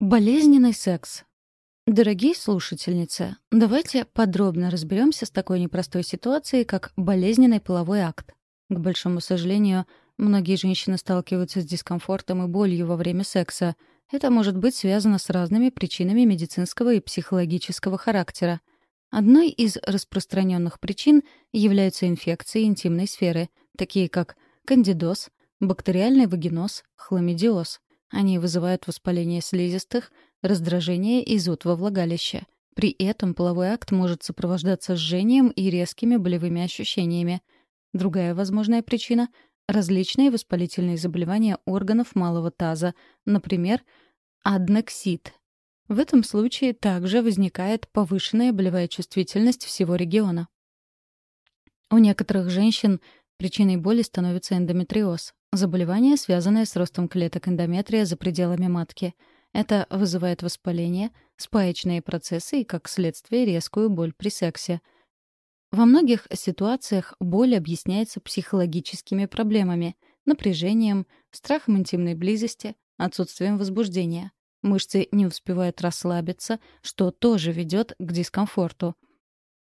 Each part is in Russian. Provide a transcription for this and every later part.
Болезненный секс. Дорогие слушательницы, давайте подробно разберемся с такой непростой ситуацией, как болезненный половой акт. К большому сожалению, многие женщины сталкиваются с дискомфортом и болью во время секса. Это может быть связано с разными причинами медицинского и психологического характера. Одной из распространенных причин являются инфекции интимной сферы, такие как кандидоз, бактериальный вагиноз, хламидиоз. Они вызывают воспаление слизистых, раздражение и зуд во влагалище. При этом половой акт может сопровождаться жжением и резкими болевыми ощущениями. Другая возможная причина — различные воспалительные заболевания органов малого таза, например, аднексит. В этом случае также возникает повышенная болевая чувствительность всего региона. У некоторых женщин причиной боли становится эндометриоз. Заболевание, связанное с ростом клеток эндометрия за пределами матки. Это вызывает воспаление, спаечные процессы и, как следствие, резкую боль при сексе. Во многих ситуациях боль объясняется психологическими проблемами, напряжением, страхом интимной близости, отсутствием возбуждения. Мышцы не успевают расслабиться, что тоже ведет к дискомфорту.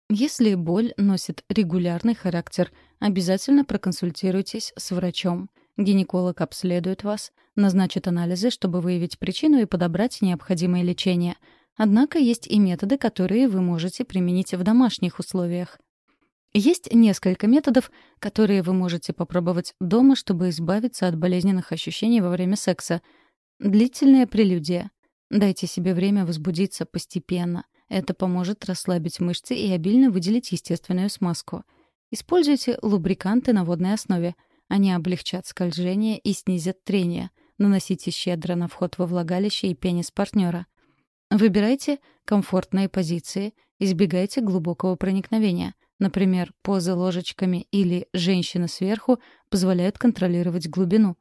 Если боль носит регулярный характер, обязательно проконсультируйтесь с врачом — Гинеколог обследует вас, назначит анализы, чтобы выявить причину и подобрать необходимое лечение. Однако есть и методы, которые вы можете применить в домашних условиях. Есть несколько методов, которые вы можете попробовать дома, чтобы избавиться от болезненных ощущений во время секса. Длительная прелюдия. Дайте себе время возбудиться постепенно. Это поможет расслабить мышцы и обильно выделить естественную смазку. Используйте лубриканты на водной основе — они облегчат скольжение и снизят трение. Наносите щедро на вход во влагалище и пенис партнера. Выбирайте комфортные позиции, избегайте глубокого проникновения. Например, позы ложечками или «женщина сверху» позволяют контролировать глубину.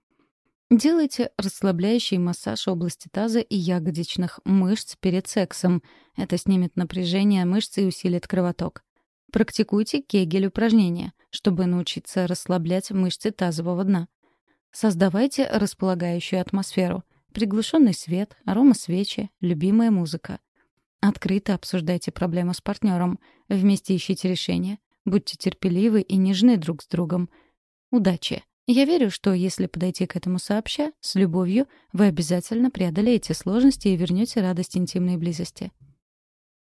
Делайте расслабляющий массаж области таза и ягодичных мышц перед сексом. Это снимет напряжение мышц и усилит кровоток. Практикуйте кегель-упражнения, чтобы научиться расслаблять мышцы тазового дна. Создавайте располагающую атмосферу. Приглушенный свет, арома свечи, любимая музыка. Открыто обсуждайте проблему с партнером. Вместе ищите решения. Будьте терпеливы и нежны друг с другом. Удачи! Я верю, что если подойти к этому сообща, с любовью, вы обязательно преодолеете сложности и вернете радость интимной близости.